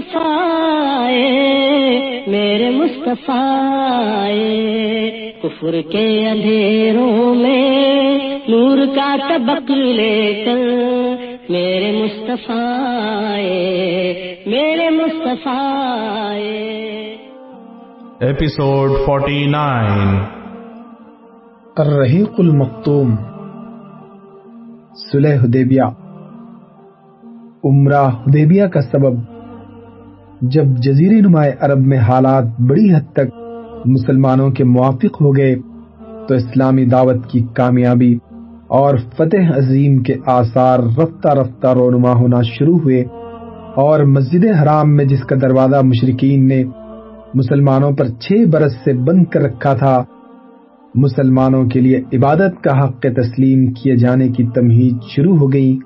مصطفیٰ میرے مصطفیٰ۔ کفر کے اندھیروں میں نور کا طبق لے کر میرے مصطفیٰ میرے مصطفیٰ آئے۔ Episode 49 الرحیق المختوم صلح حدیبیہ عمرہ حدیبیہ کا سبب جب جزیرے نمائے عرب میں حالات بڑی حد تک مسلمانوں کے موافق ہو گئے، تو اسلامی دعوت کی کامیابی اور فتح عظیم کے آثار رفتہ رفتہ رونما ہونا شروع ہوئے اور مسجد حرام میں جس کا دروازہ مشرقین نے مسلمانوں پر چھ برس سے بند کر رکھا تھا، مسلمانوں کے لیے عبادت کا حق تسلیم کیے جانے کی تمہید شروع ہو گئی۔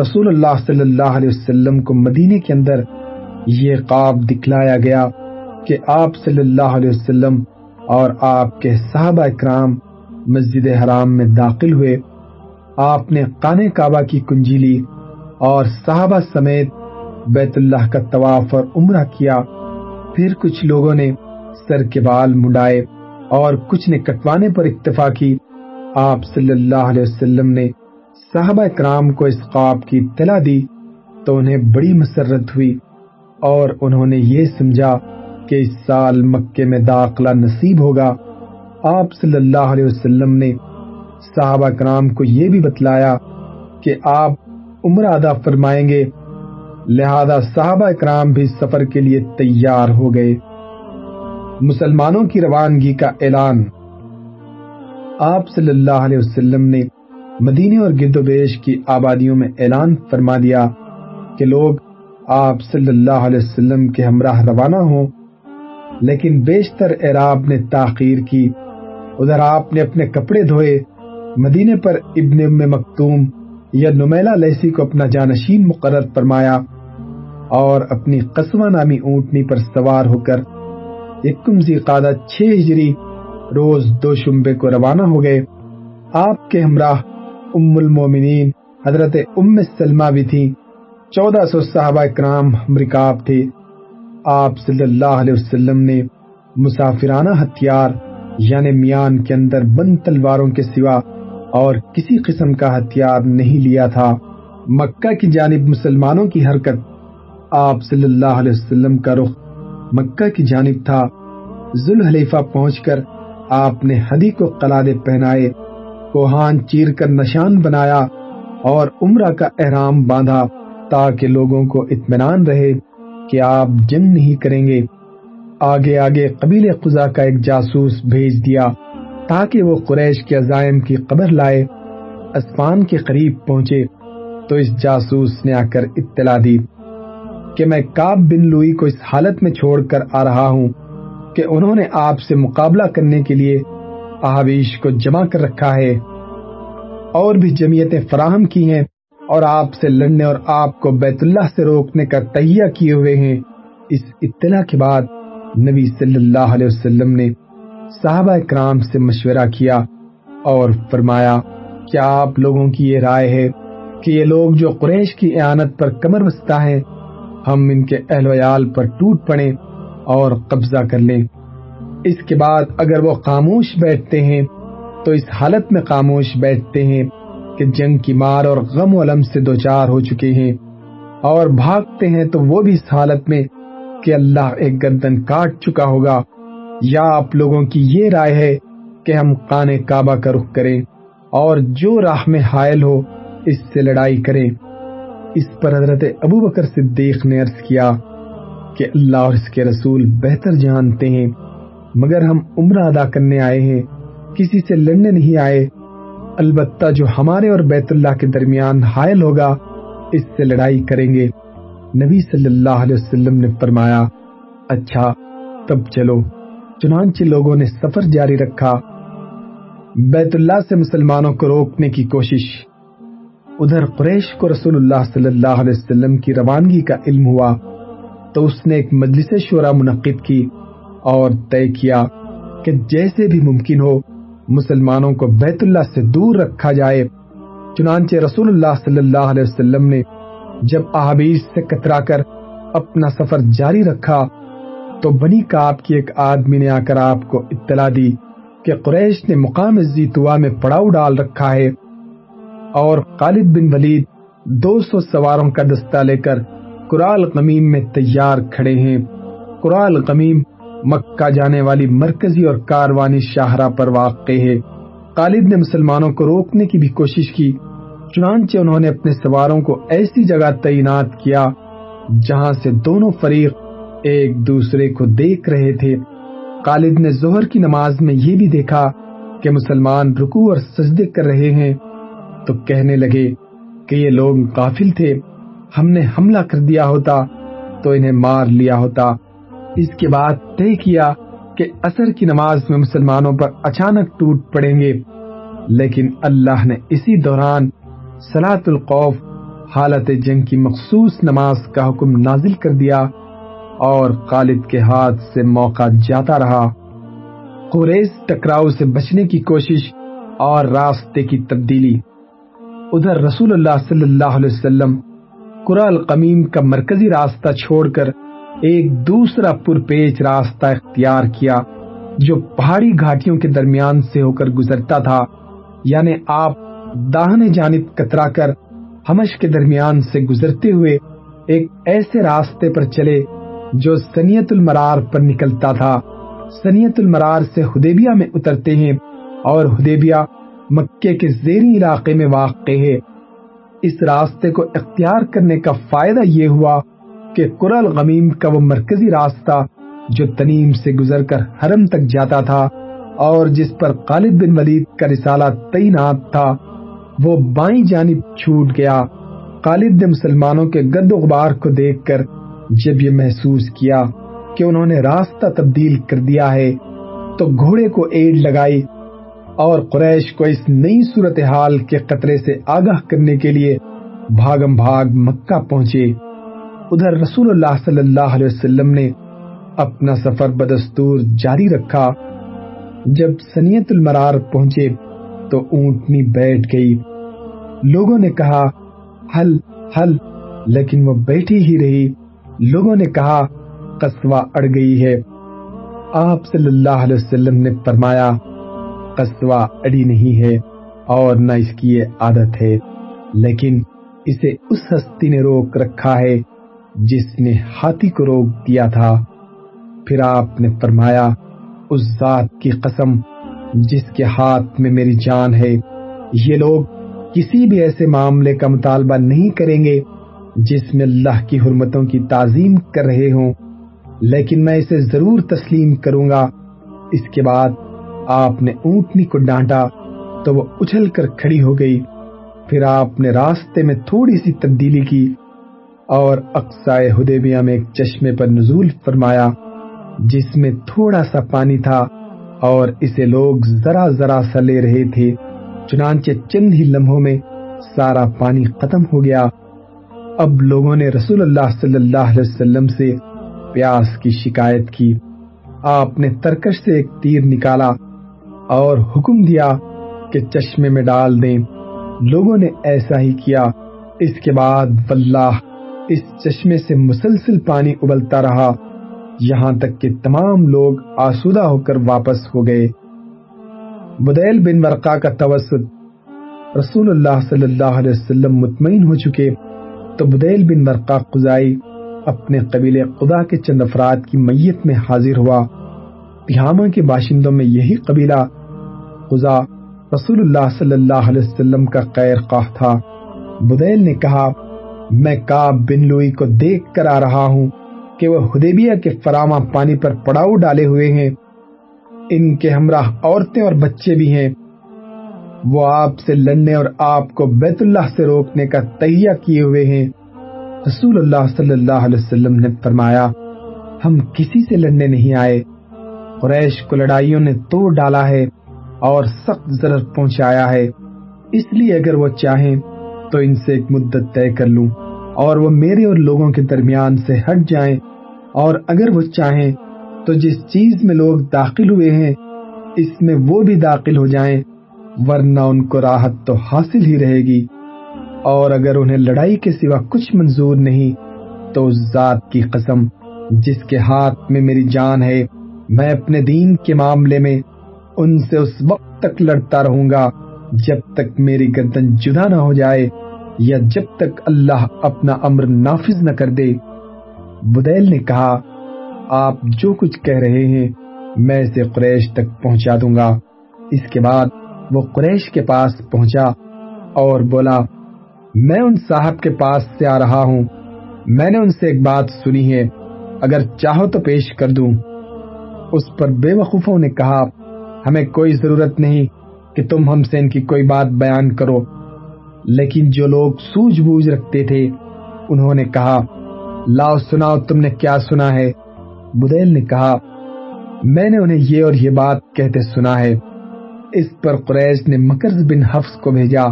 رسول اللہ صلی اللہ علیہ وسلم کو مدینے کے اندر یہ خواب دکھلایا گیا کہ آپ صلی اللہ علیہ وسلم اور آپ کے صحابہ اکرام مسجد حرام میں داخل ہوئے۔ آپ نے قانے کعبہ کی کنجی لی اور صحابہ سمیت بیت اللہ کا طواف اور عمرہ کیا۔ پھر کچھ لوگوں نے سر کے بال منڈائے اور کچھ نے کٹوانے پر اکتفا کی۔ آپ صلی اللہ علیہ وسلم نے صحابہ کرام کو اس خواب کی اطلاع دی تو انہیں بڑی مسرت ہوئی۔ اور انہوں نے یہ سمجھا کہ اس سال مکے میں داخلہ نصیب ہوگا۔ آپ صلی اللہ علیہ وسلم نے صحابہ کرام کو یہ بھی بتلایا کہ آپ عمرہ ادا فرمائیں گے۔ لہذا صحابہ کرام بھی سفر کے لیے تیار ہو گئے۔ مسلمانوں کی روانگی کا اعلان۔ آپ صلی اللہ علیہ وسلم نے مدینے اور گرد و بیش کی آبادیوں میں اعلان فرما دیا کہ لوگ آپ صلی اللہ علیہ وسلم کے ہمراہ روانہ ہوں، لیکن بیشتر اعراب نے تاخیر کی۔ ادھر آپ نے اپنے کپڑے دھوئے، مدینے پر ابن ام مکتوم یا نمیلا لیسی کو اپنا جانشین مقرر فرمایا اور اپنی قسمہ نامی اونٹنی پر سوار ہو کر یکم قادہ چھ ہجری روز دو شمبے کو روانہ ہو گئے۔ آپ کے ہمراہ ام المومنین حضرت ام سلمہ بھی تھی چودہ سو صحابہ کرام امریکاب تھے۔ آپ صلی اللہ علیہ وسلم نے مسافرانہ ہتھیار یعنی میان کے اندر بند تلواروں کے سوا اور کسی قسم کا ہتھیار نہیں لیا تھا۔ مکہ کی جانب مسلمانوں کی حرکت آپ صلی اللہ علیہ وسلم کا رخ مکہ کی جانب تھا۔ ذوالحلیفہ پہنچ کر آپ نے ہدی کو قلادے پہنائے، کوہان چیر کر نشان بنایا اور عمرہ کا احرام باندھا۔ تاکہ لوگوں کو اطمینان رہے کہ آپ جنگ نہیں کریں گے، آگے آگے قبیل قزا کا ایک جاسوس بھیج دیا تاکہ وہ قریش کے عزائم کی قبر لائے، اسفان کے قریب پہنچے۔ تو اس جاسوس نے آ کر اطلاع دی کہ میں کاب بن لوئی کو اس حالت میں چھوڑ کر آ رہا ہوں کہ انہوں نے آپ سے مقابلہ کرنے کے لیے احابیش کو جمع کر رکھا ہے۔ اور بھی جمعیتیں فراہم کی ہیں۔ اور آپ سے لڑنے اور آپ کو بیت اللہ سے روکنے کا تہیہ کیے ہوئے ہیں۔ اس اطلاع کے بعد نبی صلی اللہ علیہ وسلم نے صحابہ اکرام سے مشورہ کیا اور فرمایا، کیا آپ لوگوں کی یہ رائے ہے کہ یہ لوگ جو قریش کی اعانت پر کمر بستہ ہیں، ہم ان کے اہل ویال پر ٹوٹ پڑیں اور قبضہ کر لیں۔ اس کے بعد اگر وہ خاموش بیٹھتے ہیں، تو اس حالت میں خاموش بیٹھتے ہیں۔ کہ جنگ کی مار اور غم و علم سے دوچار ہو چکے ہیں۔ اور بھاگتے ہیں تو وہ بھی اس حالت میں کہ اللہ ایک گردن کاٹ چکا ہوگا۔ یا آپ لوگوں کی یہ رائے ہے کہ ہم قانے کعبہ کا رخ کریں اور جو راہ میں حائل ہو اس سے لڑائی کریں۔ اس پر حضرت ابو بکر صدیق نے عرض کیا کہ اللہ اور اس کے رسول بہتر جانتے ہیں، مگر ہم عمرہ ادا کرنے آئے ہیں، کسی سے لڑنے نہیں آئے۔ البتہ جو ہمارے اور بیت اللہ کے درمیان حائل ہوگا، اس سے لڑائی کریں گے۔ نبی صلی اللہ علیہ وسلم نے فرمایا اچھا تب چلو۔ چنانچہ لوگوں نے سفر جاری رکھا۔ بیت اللہ سے مسلمانوں کو روکنے کی کوشش۔ ادھر قریش کو رسول اللہ صلی اللہ علیہ وسلم کی روانگی کا علم ہوا۔ تو اس نے ایک مجلس شعرا منعقد کی اور طے کیا کہ جیسے بھی ممکن ہو مسلمانوں کو بیت اللہ سے دور رکھا جائے۔ چنانچہ رسول اللہ صلی اللہ علیہ وسلم نے جب احابیش سے کترا کر اپنا سفر جاری رکھا، تو بنی کاب کی ایک آدمی نے آ کر آپ کو اطلاع دی کہ قریش نے مقام زیتوا میں پڑاؤ ڈال رکھا ہے اور خالد بن ولید دو سو سواروں کا دستہ لے کر قرآل قمیم میں تیار کھڑے ہیں۔ قرآل قمیم مکہ جانے والی مرکزی اور کاروانی شاہراہ پر واقع ہے۔ خالد نے مسلمانوں کو روکنے کی بھی کوشش کی، چنانچہ انہوں نے اپنے سواروں کو ایسی جگہ تعینات کیا جہاں سے دونوں فریق ایک دوسرے کو دیکھ رہے تھے۔ خالد نے ظہر کی نماز میں یہ بھی دیکھا کہ مسلمان رکو اور سجدے کر رہے ہیں۔ تو کہنے لگے کہ یہ لوگ قافل تھے، ہم نے حملہ کر دیا ہوتا تو انہیں مار لیا ہوتا۔ اس کے بعد طے کیا کہ اثر کی نماز میں مسلمانوں پر اچانک ٹوٹ پڑیں گے۔ لیکن اللہ نے اسی دوران سلاۃ القوف حالت جنگ کی مخصوص نماز کا حکم نازل کر دیا اور خالد کے ہاتھ سے موقع جاتا رہا۔ قریش ٹکراؤ سے بچنے کی کوشش اور راستے کی تبدیلی۔ ادھر رسول اللہ صلی اللہ علیہ وسلم قرآن قمیم کا مرکزی راستہ چھوڑ کر ایک دوسرا پرپیچ راستہ اختیار کیا جو پہاڑی گھاٹیوں کے درمیان سے ہو کر گزرتا تھا۔ یعنی آپ داہنے جانب کترا کر ہمش کے درمیان سے گزرتے ہوئے ایک ایسے راستے پر چلے جو سنیت المرار پر نکلتا تھا۔ سنیت المرار سے ہدیبیہ میں اترتے ہیں اور ہدیبیہ مکے کے زیری علاقے میں واقع ہے۔ اس راستے کو اختیار کرنے کا فائدہ یہ ہوا کہ قرآن غمیم کا وہ مرکزی راستہ جو تنیم سے گزر کر حرم تک جاتا تھا اور جس پر خالد بن ولید کا رسالہ تعینات تھا، وہ بائیں جانب چھوٹ گیا۔ خالد نے مسلمانوں کے گد و غبار کو دیکھ کر جب یہ محسوس کیا کہ انہوں نے راستہ تبدیل کر دیا ہے، تو گھوڑے کو ایڈ لگائی اور قریش کو اس نئی صورتحال کے قطرے سے آگاہ کرنے کے لیے بھاگم بھاگ مکہ پہنچے۔ ادھر رسول اللہ صلی اللہ علیہ وسلم نے اپنا سفر بدستور جاری رکھا۔ جب سنیت المرار پہنچے تو اونٹنی بیٹھ گئی۔ لوگوں نے کہا حل حل لیکن وہ بیٹھی ہی رہی۔ لوگوں نے کہا قصوہ اڑ گئی ہے۔ آپ صلی اللہ علیہ وسلم نے فرمایا قصوہ اڑی نہیں ہے اور نہ اس کی یہ عادت ہے، لیکن اسے اس ہستی نے روک رکھا ہے جس نے ہاتھی کو روک دیا تھا۔ پھر آپ نے فرمایا، اس ذات کی قسم جس کے ہاتھ میں میری جان ہے، یہ لوگ کسی بھی ایسے معاملے کا مطالبہ نہیں کریں گے جس میں اللہ کی حرمتوں کی تعظیم کر رہے ہوں۔ لیکن میں اسے ضرور تسلیم کروں گا۔ اس کے بعد آپ نے اونٹنی کو ڈانٹا تو وہ اچھل کر کھڑی ہو گئی۔ پھر آپ نے راستے میں تھوڑی سی تبدیلی کی۔ اور اقسائے ہدیبیہ میں ایک چشمے پر نزول فرمایا، جس میں تھوڑا سا پانی تھا اور اسے لوگ ذرا ذرا سا لے رہے تھے، چنانچہ چند ہی لمحوں میں سارا پانی ختم ہو گیا۔ اب لوگوں نے رسول اللہ صلی اللہ علیہ وسلم سے پیاس کی شکایت کی۔ آپ نے ترکش سے ایک تیر نکالا اور حکم دیا کہ چشمے میں ڈال دیں۔ لوگوں نے ایسا ہی کیا۔ اس کے بعد واللہ اس چشمے سے مسلسل پانی ابلتا رہا۔ یہاں تک کہ تمام لوگ آسودہ ہو کر واپس ہو گئے۔ بدیل بن ورقا کا توسط رسول اللہ صلی اللہ علیہ وسلم مطمئن ہو چکے۔ تو بدیل بن ورقا قزائی اپنے قبیلے خدا کے چند افراد کی میت میں حاضر ہوا۔ تہامہ کے باشندوں میں یہی قبیلہ خزا رسول اللہ صلی اللہ علیہ وسلم کا خیر خواہ تھا۔ بدیل نے کہا میں کاب بن لوئی کو دیکھ کر آ رہا ہوں کہ وہ حدیبیہ کے فراما پانی پر پڑاؤ ڈالے ہوئے ہیں۔ ان کے ہمراہ عورتیں اور بچے بھی ہیں۔ وہ آپ سے لڑنے اور آپ کو بیت اللہ سے روکنے کا تہیا کیے ہوئے ہیں۔ رسول اللہ صلی اللہ علیہ وسلم نے فرمایا، ہم کسی سے لڑنے نہیں آئے۔ قریش کو لڑائیوں نے توڑ ڈالا ہے اور سخت ضرر پہنچایا ہے۔ اس لیے اگر وہ چاہیں تو ان سے ایک مدت طے کر لوں اور وہ میرے اور لوگوں کے درمیان سے ہٹ جائیں اور اگر وہ چاہیں تو جس چیز میں لوگ داخل ہوئے ہیں، اس میں وہ بھی داخل ہو جائیں، ورنہ ان کو راحت تو حاصل ہی رہے گی۔ اور اگر انہیں لڑائی کے سوا کچھ منظور نہیں، تو اس ذات کی قسم، جس کے ہاتھ میں میری جان ہے، میں اپنے دین کے معاملے میں ان سے اس وقت تک لڑتا رہوں گا۔ جب تک میری گردن جدا نہ ہو جائے یا جب تک اللہ اپنا امر نافذ نہ کر دے۔ بدیل نے کہا، آپ جو کچھ کہہ رہے ہیں میں اسے قریش تک پہنچا دوں گا۔ اس کے بعد وہ قریش کے پاس پہنچا اور بولا، میں ان صاحب کے پاس سے آ رہا ہوں۔ میں نے ان سے ایک بات سنی ہے، اگر چاہو تو پیش کر دوں۔ اس پر بے وقوفوں نے کہا، ہمیں کوئی ضرورت نہیں۔ کہ تم ہم سے ان کی کوئی بات بیان کرو۔ لیکن جو لوگ سوجھ بوجھ رکھتے تھے، انہوں نے کہا، لاؤ سناؤ تم نے کیا سنا ہے۔ بدیل نے کہا، میں نے انہیں یہ اور یہ بات کہتے سنا ہے۔ اس پر قریش نے مکرز بن حفظ کو بھیجا۔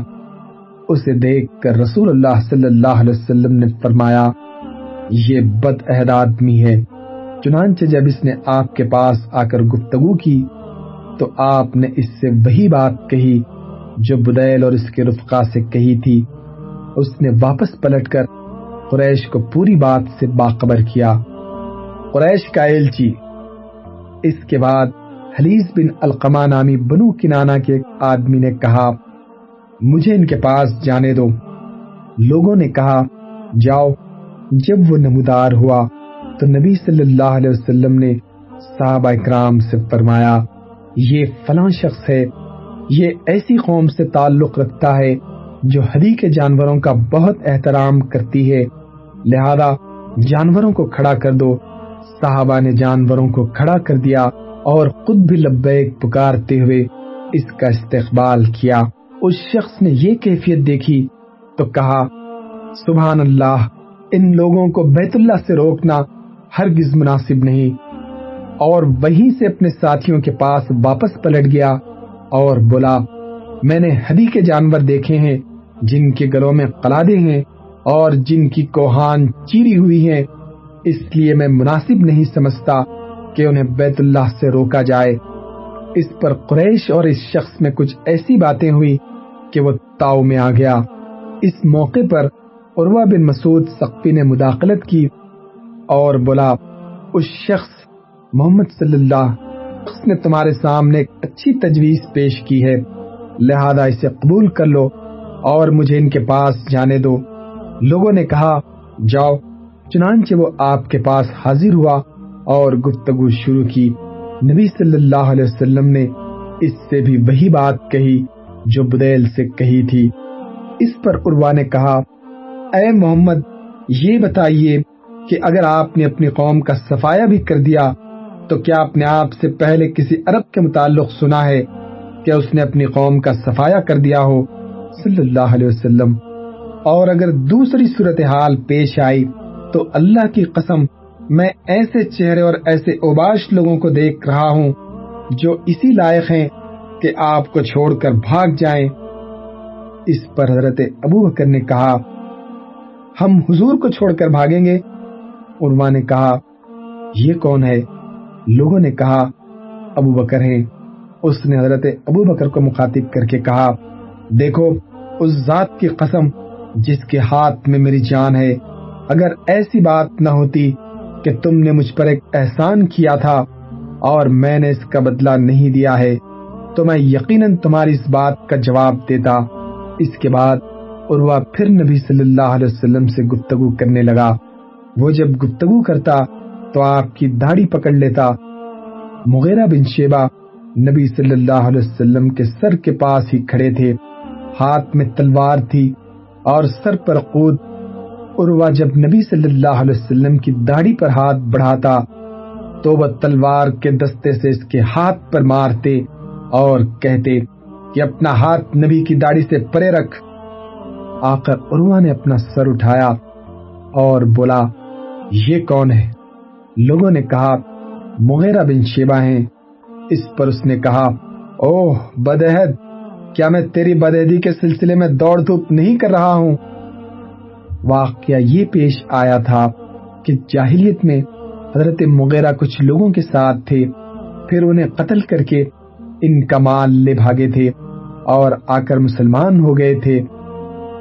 اسے دیکھ کر رسول اللہ صلی اللہ علیہ وسلم نے فرمایا، یہ بد عہد آدمی ہے۔ چنانچہ جب اس نے آپ کے پاس آ کر گفتگو کی تو آپ نے اس سے وہی بات کہی جو بدیل اور اس کے رفقا سے کہی تھی۔ اس نے واپس پلٹ کر قریش کو پوری بات سے باخبر کیا۔ قریش کا ایلچی۔ اس کے بعد حلیز بن القما نامی بنو کنانا کے ایک آدمی نے کہا، مجھے ان کے پاس جانے دو۔ لوگوں نے کہا، جاؤ۔ جب وہ نمودار ہوا تو نبی صلی اللہ علیہ وسلم نے صحابہ اکرام سے فرمایا یہ فلاں شخص ہے۔ یہ ایسی قوم سے تعلق رکھتا ہے جو ہری کے جانوروں کا بہت احترام کرتی ہے۔ لہذا جانوروں کو کھڑا کر دو۔ صحابہ نے جانوروں کو کھڑا کر دیا اور خود بھی لبیک پکارتے ہوئے اس کا استقبال کیا۔ اس شخص نے یہ کیفیت دیکھی تو کہا، سبحان اللہ، ان لوگوں کو بیت اللہ سے روکنا ہرگز مناسب نہیں۔ اور وہیں سے اپنے ساتھیوں کے پاس واپس پلٹ گیا اور بولا، میں نے ہدی کے جانور دیکھے ہیں، جن کے گلوں میں قلادے ہیں اور جن کی کوہان چیری ہوئی ہے اس لیے میں مناسب نہیں سمجھتا کہ انہیں بیت اللہ سے روکا جائے۔ اس پر قریش اور اس شخص میں کچھ ایسی باتیں ہوئی کہ وہ تاؤ میں آ گیا۔ اس موقع پر عروہ بن مسعود سقفی نے مداخلت کی اور بولا، اس شخص محمد صلی اللہ اس نے تمہارے سامنے ایک اچھی تجویز پیش کی ہے۔ لہذا اسے قبول کر لو اور مجھے ان کے پاس جانے دو۔ لوگوں نے کہا، جاؤ۔ چنانچہ وہ آپ کے پاس حاضر ہوا اور گفتگو شروع کی۔ نبی صلی اللہ علیہ وسلم نے اس سے بھی وہی بات کہی جو بدیل سے کہی تھی۔ اس پر عروا نے کہا، اے محمد، یہ بتائیے کہ اگر آپ نے اپنی قوم کا صفایا بھی کر دیا تو کیا اپنے آپ سے پہلے کسی عرب کے متعلق سنا ہے کہ اس نے اپنی قوم کا صفایا کر دیا ہو؟ صلی اللہ علیہ وسلم۔ اور اگر دوسری صورتحال پیش آئی تو اللہ کی قسم میں ایسے چہرے اور ایسے اوباش لوگوں کو دیکھ رہا ہوں جو اسی لائق ہیں کہ آپ کو چھوڑ کر بھاگ جائیں۔ اس پر حضرت ابو بکر نے کہا، ہم حضور کو چھوڑ کر بھاگیں گے؟ عرما نے کہا، یہ کون ہے؟ لوگوں نے کہا، ابو بکر ہیں۔ اس نے حضرت ابو بکر کو مخاطب کر کے کہا، دیکھو، اس ذات کی قسم جس کے ہاتھ میں میری جان ہے، اگر ایسی بات نہ ہوتی کہ تم نے مجھ پر ایک احسان کیا تھا اور میں نے اس کا بدلہ نہیں دیا ہے، تو میں یقیناً تمہاری اس بات کا جواب دیتا۔ اس کے بعد عروا پھر نبی صلی اللہ علیہ وسلم سے گفتگو کرنے لگا۔ وہ جب گفتگو کرتا تو آپ کی داڑھی پکڑ لیتا۔ مغیرہ بن شیبہ نبی صلی اللہ علیہ وسلم کے سر کے پاس ہی کھڑے تھے۔ ہاتھ میں تلوار تھی اور سر پر قود عروا جب نبی صلی اللہ علیہ وسلم کی داڑھی پر ہاتھ بڑھاتا تو وہ تلوار کے دستے سے اس کے ہاتھ پر مارتے اور کہتے کہ اپنا ہاتھ نبی کی داڑھی سے پرے رکھ۔ آخر عروا نے اپنا سر اٹھایا اور بولا، یہ کون ہے؟ لوگوں نے کہا، مغیرہ بن شیبہ ہیں۔ اس پر اس نے کہا، اوہ، بدعہد، کیا میں تیری بدعہدی کے سلسلے میں دوڑ دھوپ نہیں کر رہا ہوں؟ واقعہ یہ پیش آیا تھا کہ جاہلیت میں حضرت مغیرہ کچھ لوگوں کے ساتھ تھے۔ پھر انہیں قتل کر کے ان کا مال لے بھاگے تھے اور آ کر مسلمان ہو گئے تھے۔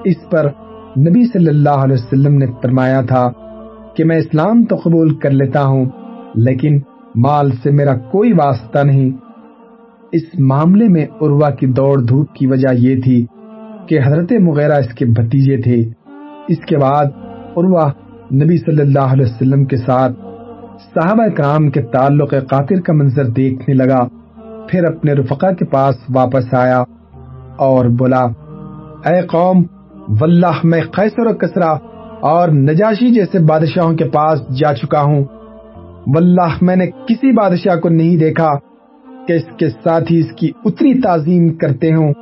اس پر نبی صلی اللہ علیہ وسلم نے فرمایا تھا کہ میں اسلام تو قبول کر لیتا ہوں، لیکن مال سے میرا کوئی واسطہ نہیں۔ اس معاملے میں عروا کی دوڑ دھوپ کی وجہ یہ تھی کہ حضرت مغیرہ اس کے بھتیجے تھے۔ اس کے بعد عروا نبی صلی اللہ علیہ وسلم کے ساتھ صحابہ کرام کے تعلق قاتل کا منظر دیکھنے لگا۔ پھر اپنے رفقا کے پاس واپس آیا اور بولا، اے قوم، واللہ میں قیصر و کسرا اور نجاشی جیسے بادشاہوں کے پاس جا چکا ہوں۔ واللہ، میں نے کسی بادشاہ کو نہیں دیکھا کہ اس کے ساتھی اس کی اتنی تعظیم کرتے ہوں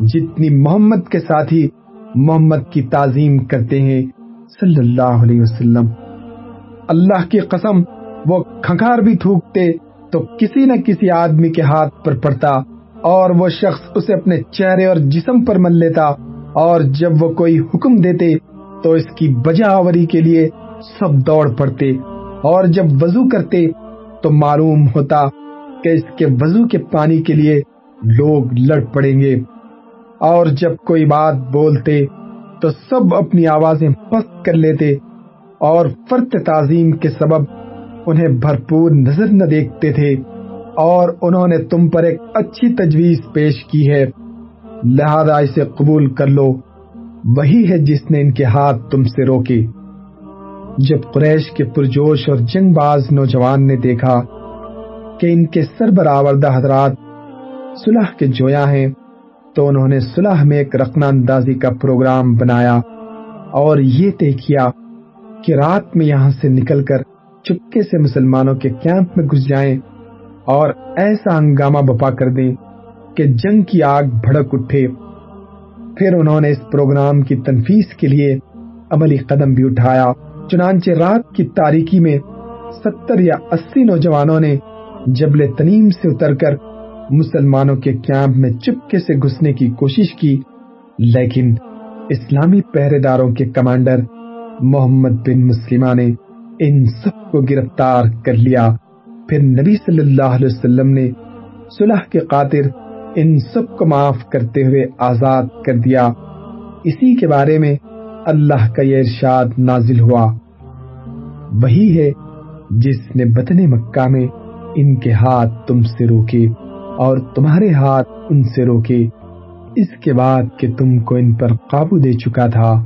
جتنی محمد کے ساتھی محمد کی تعظیم کرتے ہیں۔ صلی اللہ علیہ وسلم۔ اللہ کی قسم، وہ کھنکھار بھی تھوکتے تو کسی نہ کسی آدمی کے ہاتھ پر پڑتا اور وہ شخص اسے اپنے چہرے اور جسم پر مل لیتا اور جب وہ کوئی حکم دیتے تو اس کی بجا آوری کے لیے سب دوڑ پڑتے اور جب وضو کرتے تو معلوم ہوتا کہ اس کے وضو کے پانی کے لیے لوگ لڑ پڑیں گے۔ اور جب کوئی بات بولتے تو سب اپنی آوازیں پست کر لیتے اور فرت تعظیم کے سبب انہیں بھرپور نظر نہ دیکھتے تھے اور انہوں نے تم پر ایک اچھی تجویز پیش کی ہے۔ لہذا اسے قبول کر لو۔ وہی ہے جس نے ان کے ہاتھ تم سے روکے۔ جب قریش کے پرجوش اور جنگ باز نوجوان نے دیکھا کہ ان کے سربراوردہ حضرات صلح کے جویا ہیں، تو انہوں نے صلح میں ایک رقم اندازی کا پروگرام بنایا اور یہ طے کیا کہ رات میں یہاں سے نکل کر چپکے سے مسلمانوں کے کیمپ میں گھس جائیں اور ایسا ہنگامہ بپا کر دیں کہ جنگ کی آگ بھڑک اٹھے۔ پھر انہوں نے اس پروگرام کی تنفیس کے لیے عملی قدم بھی اٹھایا۔ چنانچہ رات کی تاریکی میں ستر یا اسی نوجوانوں نے جبل تنیم سے اتر کر مسلمانوں کے کیمپ میں چپکے سے گھسنے کی کوشش کی، لیکن اسلامی پہرے داروں کے کمانڈر محمد بن مسلمہ نے ان سب کو گرفتار کر لیا۔ پھر نبی صلی اللہ علیہ وسلم نے صلح کے قاتل ان سب کو معاف کرتے ہوئے آزاد کر دیا۔ اسی کے بارے میں اللہ کا یہ ارشاد نازل ہوا۔ وہی ہے جس نے بطن مکہ میں ان کے ہاتھ تم سے روکے اور تمہارے ہاتھ ان سے روکے۔ اس کے بعد کہ تم کو ان پر قابو دے چکا تھا۔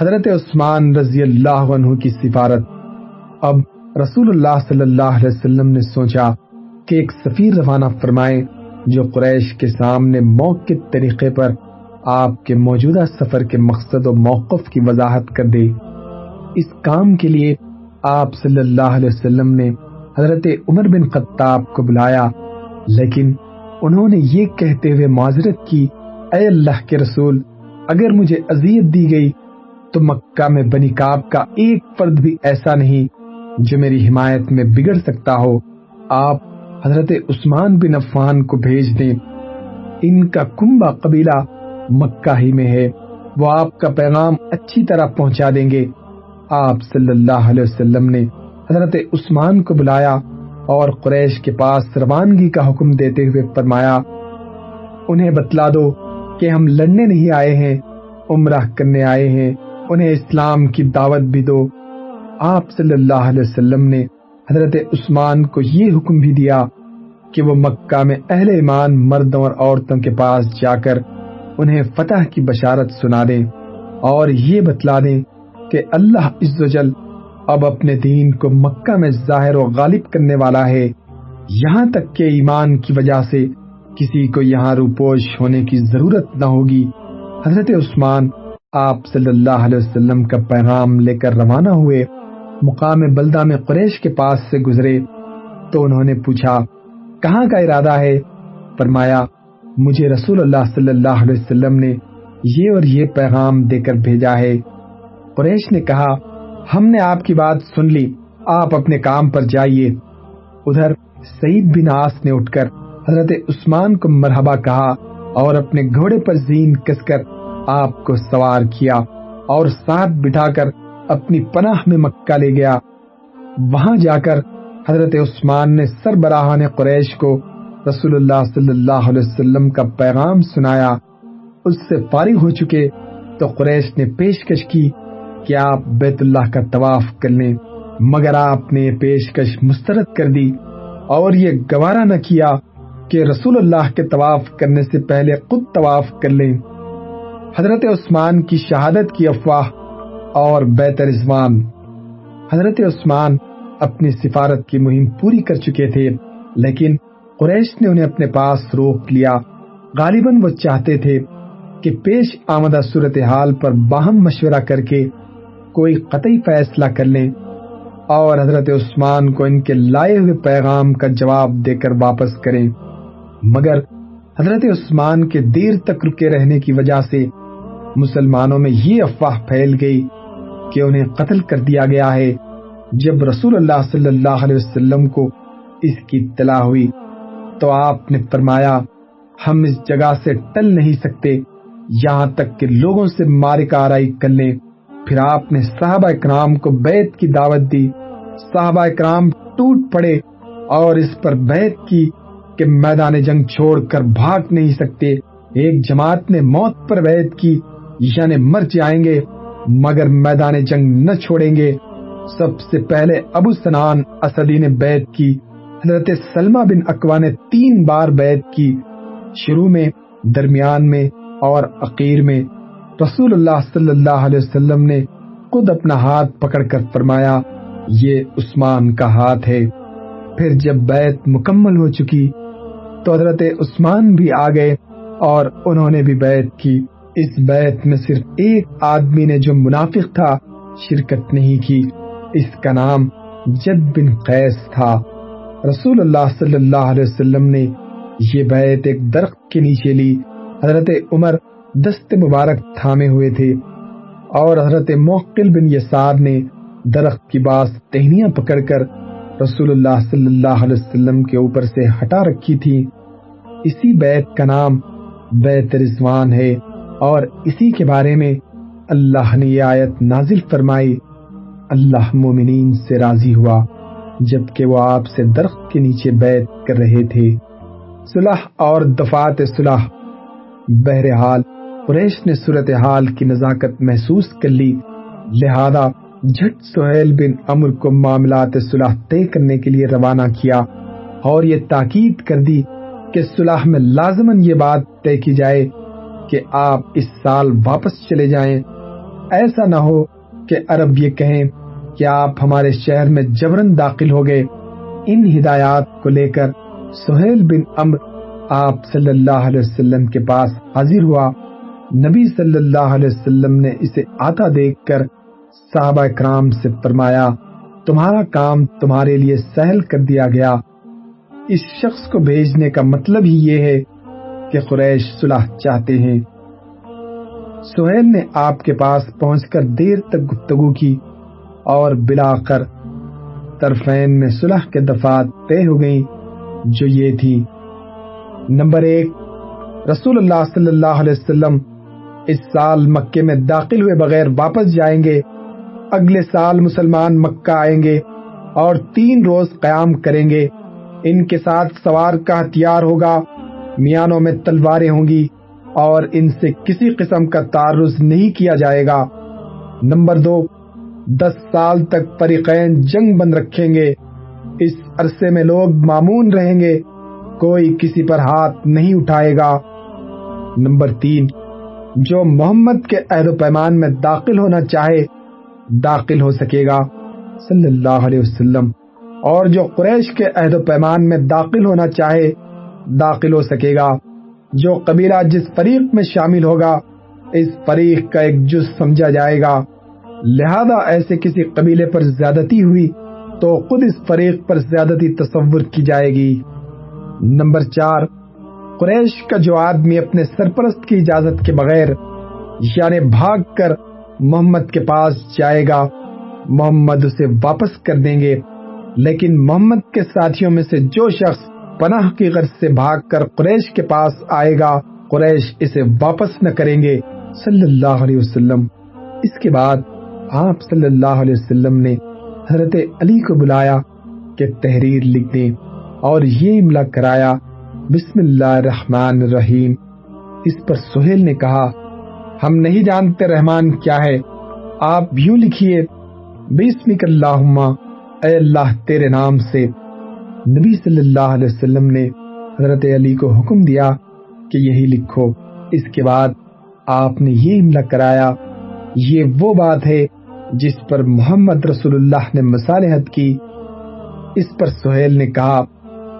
حضرت عثمان رضی اللہ عنہ کی سفارت۔ اب رسول اللہ صلی اللہ علیہ وسلم نے سوچا کہ ایک سفیر روانہ فرمائے جو قریش کے سامنے موقع طریقے پر آپ کے موجودہ سفر کے مقصد و موقف کی وضاحت کر دے۔ اس کام کے لیے آپ صلی اللہ علیہ وسلم نے حضرت عمر بن خطاب کو بلایا، لیکن انہوں نے یہ کہتے ہوئے معذرت کی، اے اللہ کے رسول، اگر مجھے اذیت دی گئی تو مکہ میں بنی کاب کا ایک فرد بھی ایسا نہیں جو میری حمایت میں بگڑ سکتا ہو۔ آپ حضرت عثمان بن عفان کو بھیج دیں۔ ان کا کنبا قبیلہ مکہ ہی میں ہے۔ وہ آپ کا پیغام اچھی طرح پہنچا دیں گے۔ آپ صلی اللہ علیہ وسلم نے حضرت عثمان کو بلایا اور قریش کے پاس روانگی کا حکم دیتے ہوئے فرمایا، انہیں بتلا دو کہ ہم لڑنے نہیں آئے ہیں، عمرہ کرنے آئے ہیں، انہیں اسلام کی دعوت بھی دو۔ آپ صلی اللہ علیہ وسلم نے حضرت عثمان کو یہ حکم بھی دیا کہ وہ مکہ میں اہل ایمان مردوں اور عورتوں کے پاس جا کر انہیں فتح کی بشارت سنا دیں اور یہ بتلا دیں کہ اللہ عز و جل اب اپنے دین کو مکہ میں ظاہر و غالب کرنے والا ہے۔ یہاں تک کہ ایمان کی وجہ سے کسی کو یہاں روپوش ہونے کی ضرورت نہ ہوگی۔ حضرت عثمان آپ صلی اللہ علیہ وسلم کا پیغام لے کر روانہ ہوئے۔ مقام بلدہ میں قریش کے پاس سے گزرے تو انہوں نے پوچھا، کہاں کا ارادہ ہے؟ فرمایا، مجھے رسول اللہ صلی اللہ علیہ وسلم نے یہ اور یہ پیغام دے کر بھیجا ہے۔ قریش نے کہا، ہم نے آپ کی بات سن لی، آپ اپنے کام پر جائیے۔ ادھر سعید بن آس نے اٹھ کر حضرت عثمان کو مرحبا کہا اور اپنے گھوڑے پر زین کس کر آپ کو سوار کیا اور ساتھ بٹھا کر اپنی پناہ میں مکہ لے گیا۔ وہاں جا کر حضرت عثمان نے سربراہان قریش کو رسول اللہ صلی اللہ علیہ وسلم کا پیغام سنایا۔ اس سے فارغ ہو چکے تو قریش نے پیشکش کی کہ آپ بیت اللہ کا طواف کر لیں، مگر آپ نے پیشکش مسترد کر دی۔ اور یہ گوارا نہ کیا کہ رسول اللہ کے طواف کرنے سے پہلے خود طواف کر لیں۔ حضرت عثمان کی شہادت کی افواہ اور بیت رضوان حضرت عثمان اپنی سفارت کی مہم پوری کر چکے تھے، لیکن قریش نے انہیں اپنے پاس روک لیا۔ غالباً وہ چاہتے تھے کہ پیش آمدہ صورتحال پر باہم مشورہ کر کے کوئی قطعی فیصلہ کر لیں اور حضرت عثمان کو ان کے لائے ہوئے پیغام کا جواب دے کر واپس کریں۔ مگر حضرت عثمان کے دیر تک رکے رہنے کی وجہ سے مسلمانوں میں یہ افواہ پھیل گئی کہ انہیں قتل کر دیا گیا ہے، جب رسول اللہ صلی اللہ علیہ وسلم کو اس کی اطلاع ہوئی تو آپ نے فرمایا، ہم اس جگہ سے ٹل نہیں سکتے، یہاں تک کہ لوگوں سے مارک آرائی کر لیں۔ پھر آپ نے صحابہ اکرام کو بیت کی دعوت دی۔ صحابہ اکرام ٹوٹ پڑے اور اس پر بیت کی کہ میدان جنگ چھوڑ کر بھاگ نہیں سکتے۔ ایک جماعت نے موت پر بیت کی یعنی مر جائیں گے۔ مگر میدان جنگ نہ چھوڑیں گے۔ سب سے پہلے ابو سنان اسدی نے بیت کی۔ حضرت سلمہ بن اقوا نے تین بار بیت کی۔ شروع میں، درمیان میں اور عقیر میں۔ رسول اللہ صلی اللہ علیہ وسلم نے خود اپنا ہاتھ پکڑ کر فرمایا، یہ عثمان کا ہاتھ ہے۔ پھر جب بیت مکمل ہو چکی، تو حضرت عثمان بھی آ گئے اور انہوں نے بھی بیت کی۔ اس بیت میں صرف ایک آدمی نے جو منافق تھا، شرکت نہیں کی۔ اس کا نام جد بن قیس تھا۔ رسول اللہ صلی اللہ علیہ وسلم نے یہ بیت ایک درخت کے نیچے لی۔ حضرت عمر دست مبارک تھامے ہوئے تھے۔ اور حضرت موقل بن یسار نے درخت کی باس ٹہنیاں پکڑ کر رسول اللہ صلی اللہ علیہ وسلم کے اوپر سے ہٹا رکھی تھی اسی بیت کا نام بیت رضوان ہے۔ اور اسی کے بارے میں اللہ نے یہ آیت نازل فرمائی، اللہ مومنین سے راضی ہوا جبکہ وہ آپ سے درخت کے نیچے بیت کر رہے تھے۔ صلح اور دفات صلح۔ بہرحال قریش نے صورتحال کی نزاکت محسوس کر لی۔ لہذا جھٹ سہیل بن امر کو معاملات صلح طے کرنے کے لیے روانہ کیا اور یہ تاکید کر دی کہ صلح میں لازمن یہ بات طے کی جائے کہ آپ اس سال واپس چلے جائیں۔ ایسا نہ ہو کہ عرب یہ کہیں کہ آپ ہمارے شہر میں جبرن داخل ہو گئے۔ ان ہدایات کو لے کر سہیل بن امر آپ صلی اللہ علیہ وسلم کے پاس حاضر ہوا۔ نبی صلی اللہ علیہ وسلم نے اسے آتا دیکھ کر صحابہ کرام سے فرمایا، تمہارا کام تمہارے لیے سہل کر دیا گیا۔ اس شخص کو بھیجنے کا مطلب ہی یہ ہے کہ قریش صلح چاہتے ہیں۔ سہیل نے آپ کے پاس پہنچ کر دیر تک گفتگو کی اور بلا کر طرفین میں صلح کے دفعات طے ہو گئی جو یہ تھی۔ نمبر ایک، رسول اللہ صلی اللہ علیہ وسلم اس سال مکے میں داخل ہوئے بغیر واپس جائیں گے۔ اگلے سال مسلمان مکہ آئیں گے اور تین روز قیام کریں گے۔ ان کے ساتھ سوار کا ہتھیار ہوگا۔ میانوں میں تلواریں ہوں گی اور ان سے کسی قسم کا تعرض نہیں کیا جائے گا۔ نمبر دو، دس سال تک فریقین جنگ بند رکھیں گے۔ اس عرصے میں لوگ معمون رہیں گے۔ کوئی کسی پر ہاتھ نہیں اٹھائے گا۔ نمبر تین، جو محمد کے عہد و پیمان میں داخل ہونا چاہے، داخل ہو سکے گا۔ صلی اللہ علیہ وسلم۔ اور جو قریش کے عہد و پیمان میں داخل ہونا چاہے داخل ہو سکے گا۔ جو قبیلہ جس فریق میں شامل ہوگا، اس فریق کا ایک جز سمجھا جائے گا۔ لہذا ایسے کسی قبیلے پر زیادتی ہوئی تو خود اس فریق پر زیادتی تصور کی جائے گی۔ نمبر چار، قریش کا جو آدمی اپنے سرپرست کی اجازت کے بغیر یعنی بھاگ کر محمد کے پاس جائے گا۔ محمد اسے واپس کر دیں گے، لیکن محمد کے ساتھیوں میں سے جو شخص پناہ کی غرض سے بھاگ کر قریش کے پاس آئے گا۔ قریش اسے واپس نہ کریں گے۔ صلی اللہ علیہ وسلم۔ اس کے بعد آپ صلی اللہ علیہ وسلم نے حضرت علی کو بلایا کہ تحریر لکھ دیں اور یہ املا کرایا، بسم اللہ الرحمن الرحیم۔ اس پر سہیل نے کہا، ہم نہیں جانتے رحمان کیا ہے۔ آپ یوں لکھیے، بسمک اللہم، اے اللہ تیرے نام سے۔ نبی صلی اللہ علیہ وسلم نے حضرت علی کو حکم دیا کہ یہی لکھو، اس کے بعد آپ نے یہ املا کرایا، یہ وہ بات ہے جس پر محمد رسول اللہ نے مصالحت کی۔ اس پر سہیل نے کہا،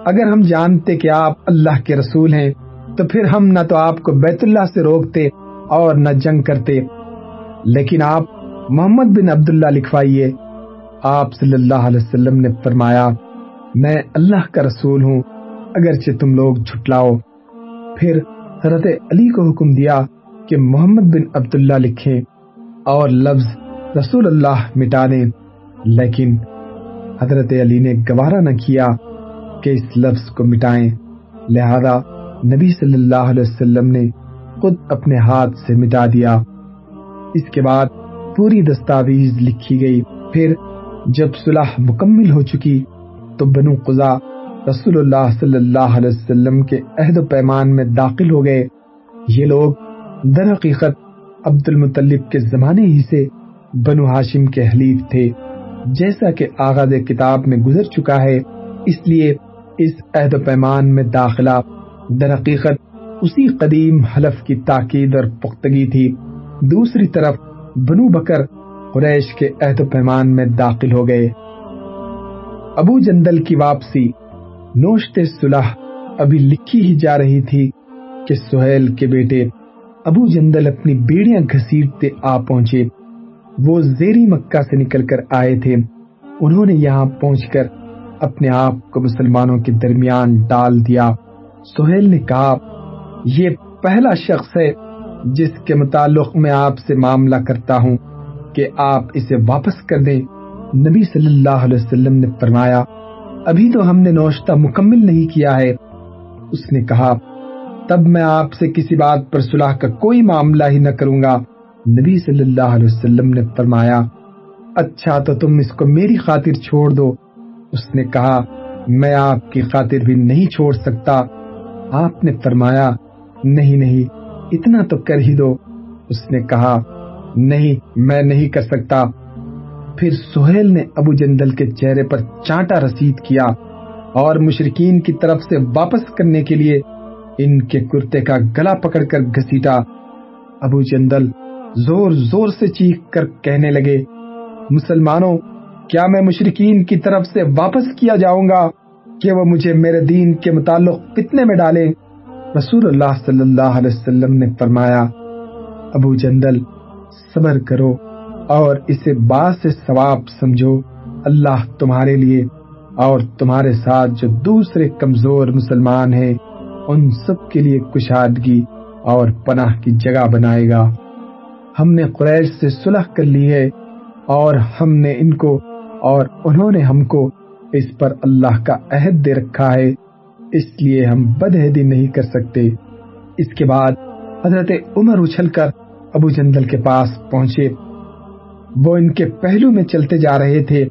اگر ہم جانتے کہ آپ اللہ کے رسول ہیں، تو پھر ہم نہ تو آپ کو بیت اللہ سے روکتے اور نہ جنگ کرتے۔ لیکن آپ محمد بن عبداللہ لکھوائیے، آپ صلی اللہ علیہ وسلم نے فرمایا میں اللہ کا رسول ہوں، اگرچہ تم لوگ جھٹلاؤ۔ پھر حضرت علی کو حکم دیا کہ محمد بن عبداللہ لکھیں اور لفظ رسول اللہ مٹا دیں لیکن حضرت علی نے گوارا نہ کیا کہ اس لفظ کو مٹائیں۔ لہذا نبی صلی اللہ علیہ وسلم نے خود اپنے ہاتھ سے مٹا دیا۔ اس کے بعد پوری دستاویز لکھی گئی۔ پھر جب صلح مکمل ہو چکی تو بنو قضا رسول اللہ صلی اللہ علیہ وسلم کے عہد و پیمان میں داخل ہو گئے۔ یہ لوگ در حقیقت عبد المطلب کے زمانے ہی سے بنو ہاشم کے حلیف تھے، جیسا کہ آغاز کتاب میں گزر چکا ہے۔ اس لیے اس عہد و پیمان میں داخلہ در حقیقت اسی قدیم حلف کی تاکید اور پختگی تھی۔ دوسری طرف بنو بکر قریش کے عہد و پیمان میں داخل ہو گئے۔ ابو جندل کی واپسی نوشت صلح ابھی لکھی ہی جا رہی تھی کہ سہیل کے بیٹے ابو جندل اپنی بیڑیاں گھسیٹتے آ پہنچے۔ وہ زیری مکہ سے نکل کر آئے تھے۔ انہوں نے یہاں پہنچ کر اپنے آپ کو مسلمانوں کے درمیان ڈال دیا۔ سہیل نے کہا، یہ پہلا شخص ہے جس کے متعلق میں آپ سے معاملہ کرتا ہوں کہ آپ اسے واپس کر دیں۔ نبی صلی اللہ علیہ وسلم نے فرمایا، ابھی تو ہم نے نوشتہ مکمل نہیں کیا ہے۔ اس نے کہا، تب میں آپ سے کسی بات پر صلاح کا کوئی معاملہ ہی نہ کروں گا۔ نبی صلی اللہ علیہ وسلم نے فرمایا اچھا تو تم اس کو میری خاطر چھوڑ دو۔ اس نے کہا، میں آپ کی خاطر بھی نہیں چھوڑ سکتا۔ آپ نے فرمایا، نہیں نہیں، اتنا تو کر ہی دو۔ اس نے کہا، نہیں، میں نہیں کر سکتا۔ پھر سہیل نے ابو جندل کے چہرے پر چانٹا رسید کیا اور مشرقین کی طرف سے واپس کرنے کے لیے ان کے کرتے کا گلا پکڑ کر گھسیٹا۔ ابو جندل زور زور سے چیخ کر کہنے لگے، مسلمانوں، کیا میں مشرقین کی طرف سے واپس کیا جاؤں گا کہ وہ مجھے میرے دین کے متعلق کتنے میں ڈالیں؟ رسول اللہ صلی اللہ علیہ وسلم نے فرمایا، ابو جندل، صبر کرو۔ اور اسے باس سے ثواب سمجھو۔ اللہ تمہارے لیے اور تمہارے ساتھ جو دوسرے کمزور مسلمان ہیں، ان سب کے لیے کشادگی اور پناہ کی جگہ بنائے گا۔ ہم نے قریش سے صلح کر لی ہے اور ہم نے ان کو اور انہوں نے ہم کو اس پر اللہ کا عہد دے رکھا ہے۔ اس لیے ہم بدہدی نہیں کر سکتے۔ اس کے بعد حضرت عمر اچھل کر ابو جندل کے پاس پہنچے۔ وہ ان کے پہلو میں چلتے جا رہے تھے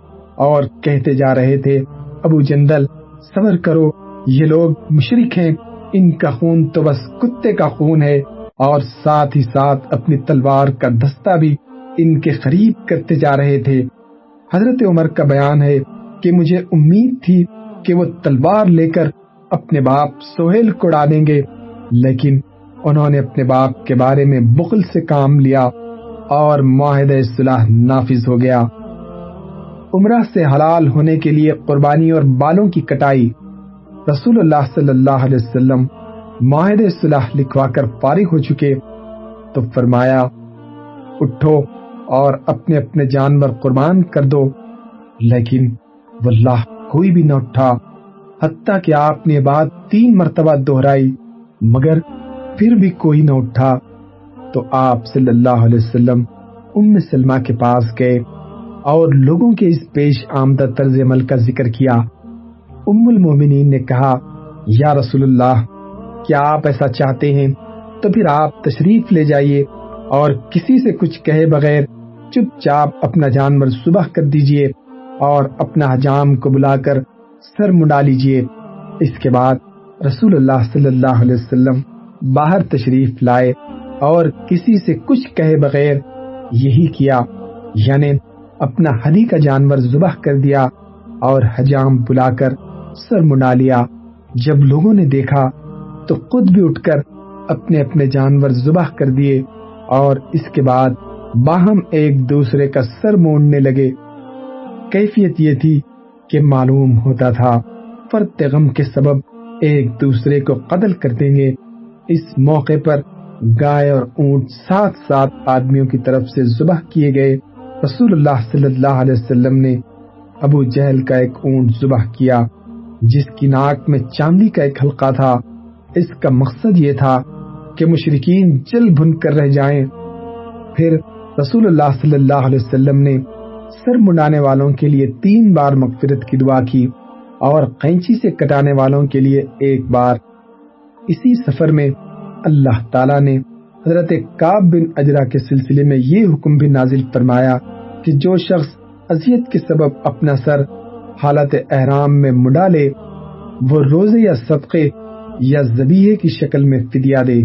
اور کہتے جا رہے تھے، ابو جندل، صبر کرو، یہ لوگ مشرق ہیں، ان کا خون تو بس کتے کا خون ہے، اور ساتھ ہی ساتھ اپنی تلوار کا دستہ بھی ان کے قریب کرتے جا رہے تھے۔ حضرت عمر کا بیان ہے کہ مجھے امید تھی کہ وہ تلوار لے کر اپنے باپ سہیل کو ڈالیں گے، لیکن انہوں نے اپنے باپ کے بارے میں بخل سے کام لیا۔ اور معاہدہ صلاح نافذ ہو گیا۔ عمرہ سے حلال ہونے کے لیے قربانی اور بالوں کی کٹائی رسول اللہ صلی اللہ علیہ وسلم معاہدہ صلاح لکھوا کر فارغ ہو چکے تو فرمایا، اٹھو اور اپنے اپنے جانور قربان کر دو، لیکن واللہ کوئی بھی نہ اٹھا، حتیٰ کہ آپ نے بات تین مرتبہ دہرائی، مگر پھر بھی کوئی نہ اٹھا۔ تو آپ صلی اللہ علیہ وسلم ام سلمہ کے پاس گئے اور لوگوں کے اس پیش آمدہ طرز عمل کا ذکر کیا۔ ام المومنین نے کہا، یا رسول اللہ، کیا آپ ایسا چاہتے ہیں؟ تو پھر آپ تشریف لے جائیے اور کسی سے کچھ کہے بغیر چپ چاپ اپنا جانور صبح کر دیجیے اور اپنا حجام کو بلا کر سر منڈا لیجیے اس کے بعد رسول اللہ صلی اللہ علیہ وسلم باہر تشریف لائے۔ اور کسی سے کچھ کہے بغیر یہی کیا یعنی اپنا ہری کا جانور ذبح کر دیا اور حجام بلا کر سر منا لیا۔ جب لوگوں نے دیکھا تو خود بھی اٹھ کر اپنے اپنے جانور ذبح کر دیے اور اس کے بعد باہم ایک دوسرے کا سر مونڈنے لگے۔ کیفیت یہ تھی کہ معلوم ہوتا تھا، فرد غم کے سبب ایک دوسرے کو قتل کر دیں گے۔ اس موقع پر گائے اور اونٹ ساتھ ساتھ آدمیوں کی طرف سے ذبح کیے گئے۔ رسول اللہ صلی اللہ علیہ وسلم نے ابو جہل کا ایک اونٹ ذبح کیا، جس کی ناک میں چاندی کا ایک حلقہ تھا۔ اس کا مقصد یہ تھا کہ مشرقین جل بھن کر رہ جائیں۔ پھر رسول اللہ صلی اللہ علیہ وسلم نے سر منڈانے والوں کے لیے تین بار مغفرت کی دعا کی اور قینچی سے کٹانے والوں کے لیے ایک بار۔ اسی سفر میں اللہ تعالیٰ نے حضرت کاب بن اجرا کے سلسلے میں یہ حکم بھی نازل فرمایا کہ جو شخص اذیت کے سبب اپنا سر حالت احرام میں مڈا لے، وہ روزے یا صدقے یا زبیحے کی شکل میں فدیہ دے۔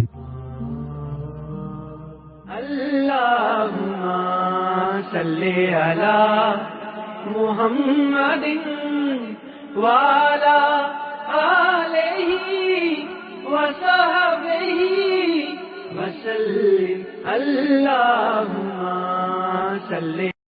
محمد والا وصحبه وسلم. اللهم صلی